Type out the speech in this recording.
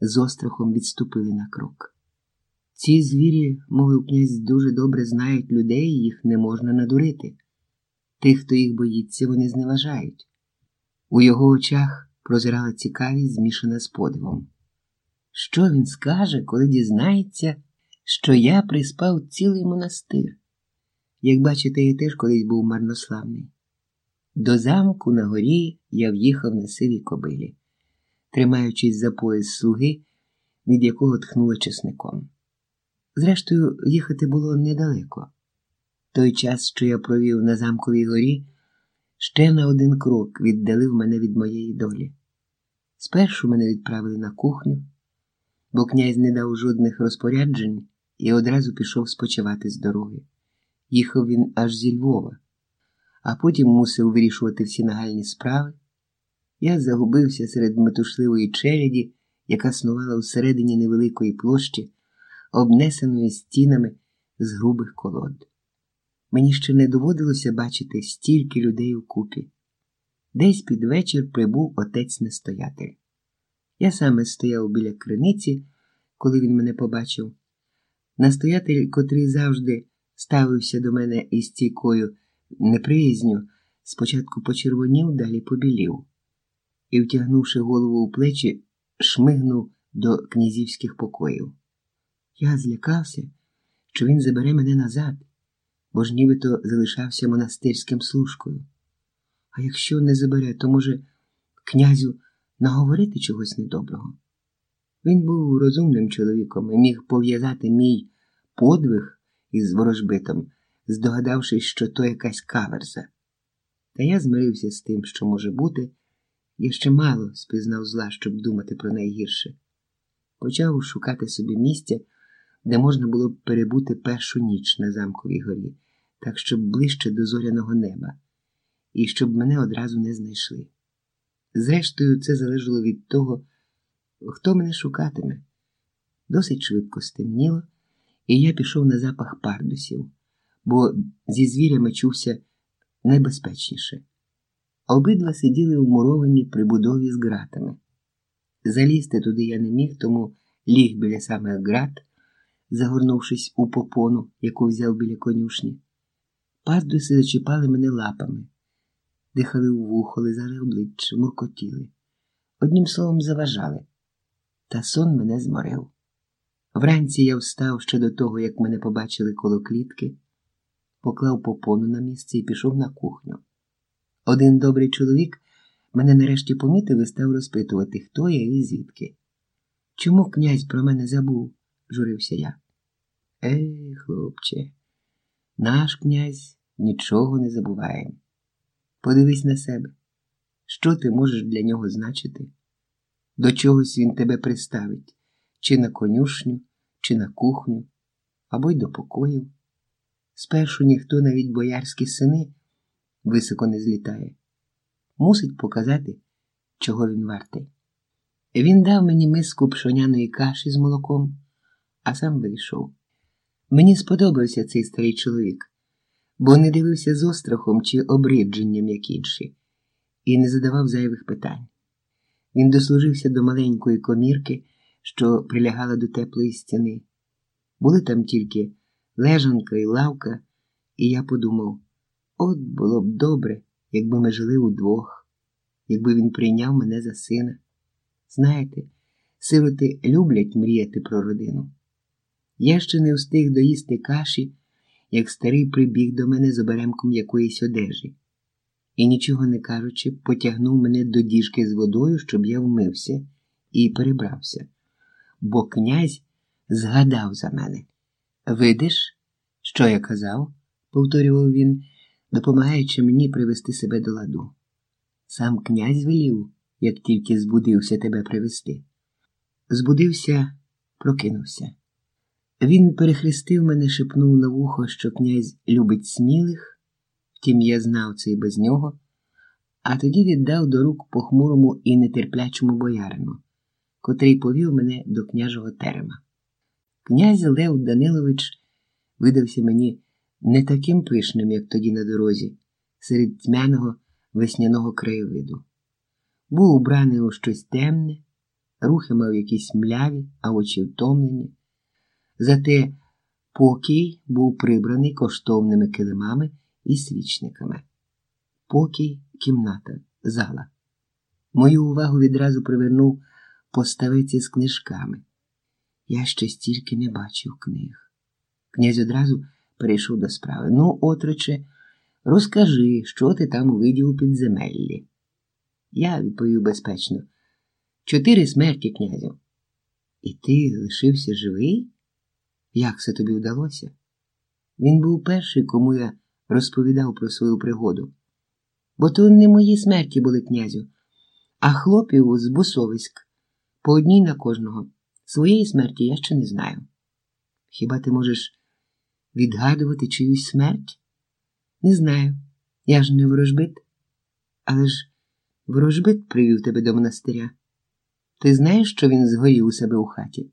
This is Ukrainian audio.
з острахом відступили на крок. Ці звірі, мовив князь, дуже добре знають людей, їх не можна надурити. Тих, хто їх боїться, вони зневажають. У його очах прозирала цікавість, змішана з подивом. Що він скаже, коли дізнається, що я приспав цілий монастир? Як бачите, я теж колись був марнославний. До замку на горі я в'їхав на сивій кобилі, тримаючись за пояс слуги, від якого тхнуло чесником. Зрештою, їхати було недалеко. Той час, що я провів на замковій горі, ще на один крок віддалив мене від моєї долі. Спершу мене відправили на кухню, бо князь не дав жодних розпоряджень і одразу пішов спочивати з дороги. Їхав він аж зі Львова, а потім мусив вирішувати всі нагальні справи. Я загубився серед метушливої челяді, яка снувала всередині невеликої площі, обнесеної стінами з грубих колод. Мені ще не доводилося бачити стільки людей у. Десь під вечір прибув отець настоятель. Я саме стояв біля криниці, коли він мене побачив. Настоятель, котрий завжди ставився до мене із стійкою неприязню, спочатку почервонів, далі побілів і, втягнувши голову у плечі, шмигнув до князівських покоїв. Я злякався, що він забере мене назад, бо ж нібито залишався монастирським служкою. А якщо не забере, то, може, князю наговорити чогось недоброго. Він був розумним чоловіком і міг пов'язати мій подвиг із ворожбитом, здогадавшись, що то якась каверза. Та я змирився з тим, що може бути, я ще мало спізнав зла, щоб думати про найгірше. Почав шукати собі місця, де можна було б перебути першу ніч на замковій горі, так щоб ближче до зоряного неба, і щоб мене одразу не знайшли. Зрештою, це залежало від того, хто мене шукатиме. Досить швидко стемніло, і я пішов на запах пардусів, бо зі звірями чувся найбезпечніше. Обидва сиділи вмуровані при будові з ґратами. Залізти туди я не міг, тому ліг біля самих ґрат, загорнувшись у попону, яку взяв біля конюшні. Пардуси зачіпали мене лапами, дихали у вухо, лизали обличчя, муркотіли. Одним словом, заважали. Та сон мене зморив. Вранці я встав ще до того, як мене побачили коло клітки, поклав попону на місце і пішов на кухню. Один добрий чоловік мене нарешті помітив і став розпитувати, хто я і звідки. Чому князь про мене забув? журився я. Ей, хлопче, наш князь нічого не забуває. Подивись на себе, що ти можеш для нього значити? До чогось він тебе приставить, чи на конюшню, чи на кухню, або й до покоїв. Спершу ніхто, навіть боярські сини, високо не злітає. Мусить показати, чого він вартий. Він дав мені миску пшоняної каші з молоком, а сам вийшов. Мені сподобався цей старий чоловік, бо не дивився з острахом чи обридженням, як інші, і не задавав зайвих питань. Він дослужився до маленької комірки, що прилягала до теплої стіни. Були там тільки лежанка і лавка, і я подумав: от було б добре, якби ми жили удвох, якби він прийняв мене за сина. Знаєте, сироти люблять мріяти про родину. Я ще не встиг доїсти каші, як старий прибіг до мене з оберемком якоїсь одежі і, нічого не кажучи, потягнув мене до діжки з водою, щоб я вмився і перебрався, бо князь згадав за мене. Видиш, що я казав? повторював він, допомагаючи мені привести себе до ладу. Сам князь велів, як тільки збудився тебе привести. Збудився, прокинувся. Він перехрестив мене, шепнув на вухо, що князь любить смілих, втім я знав це і без нього, а тоді віддав до рук похмурому і нетерплячому боярину, котрий повів мене до княжого терема. Князь Лев Данилович видався мені не таким пишним, як тоді на дорозі, серед тьмяного весняного краєвиду. Був убраний у щось темне, рухи мав якісь мляві, а очі втомлені. Зате покій був прибраний коштовними килимами і свічниками. Покій, кімната, зала. Мою увагу відразу привернув поставець із книжками. Я ще стільки не бачив книг. Князь одразу перейшов до справи. Ну, отроче, розкажи, що ти там увидів у підземеллі. Я відповів безпечно. Чотири смерті, князю. І ти лишився живий? Як це тобі вдалося? Він був перший, кому я розповідав про свою пригоду. Бо то не мої смерті були, князю, а хлопів з бусовиськ, по одній на кожного. Своєї смерті я ще не знаю. Хіба ти можеш відгадувати чиюсь смерть? Не знаю. Я ж не ворожбит. Але ж ворожбит привів тебе до монастиря. Ти знаєш, що він згорів у себе у хаті?